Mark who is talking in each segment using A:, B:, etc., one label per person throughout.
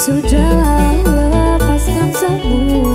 A: Sudah lepaskan semua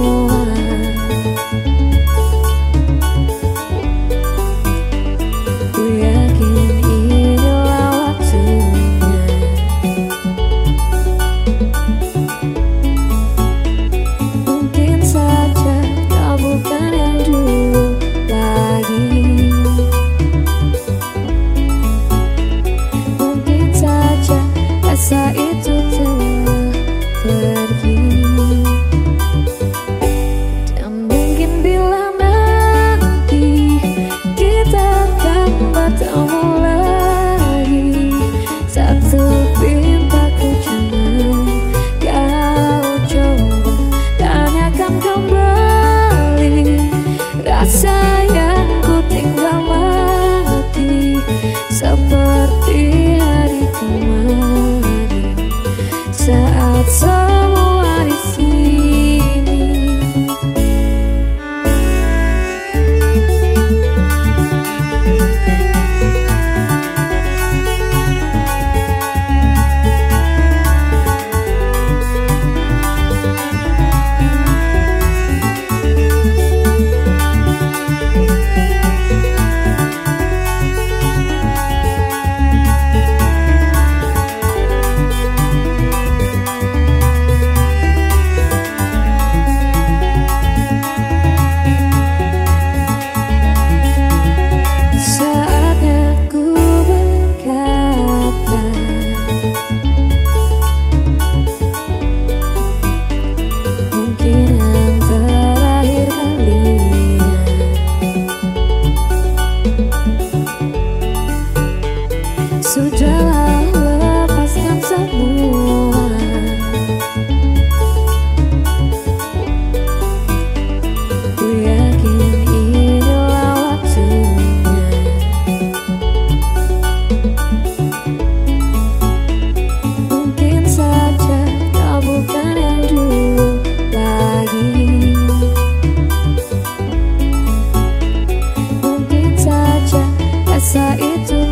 A: bisa itu